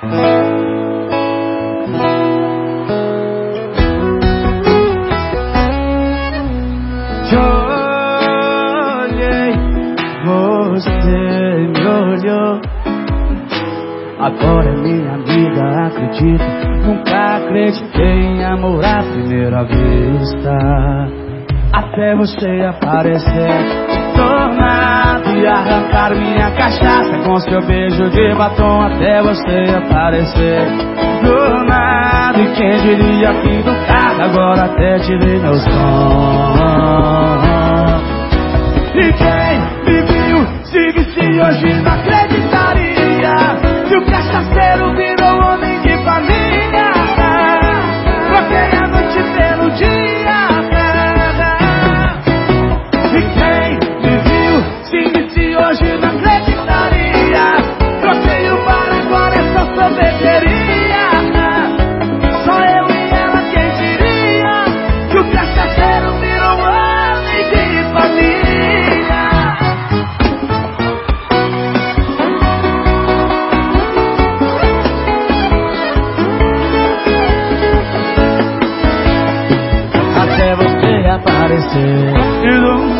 Te olhei, você me olhou. Agora minha amiga, acredito. Nunca acreditei em amor à primeira vista. Até você aparecer, tornado arrancar minha cachaça com seu beijo de batom. Até você aparecer, do nada. E quem diria que do carro agora até tirei meu som. E quem me viu, se visse hoje não acreditaria Que o cachaceiro virou homem de família Troquei a noite pelo aparecer. E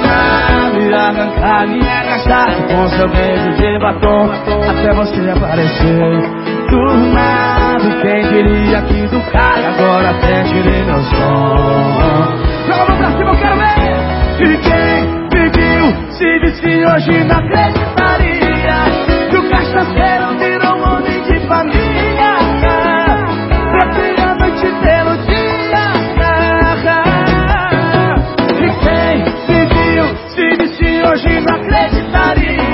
nada me arrancar minha cachaça Com seu beijo de batom Até você aparecer. Do nada, quem diria que do carro Agora até tirei meu som. Joga pra cima, eu quero ver. E quem me viu, se visse hoje não acreditaria jamais acreditaria.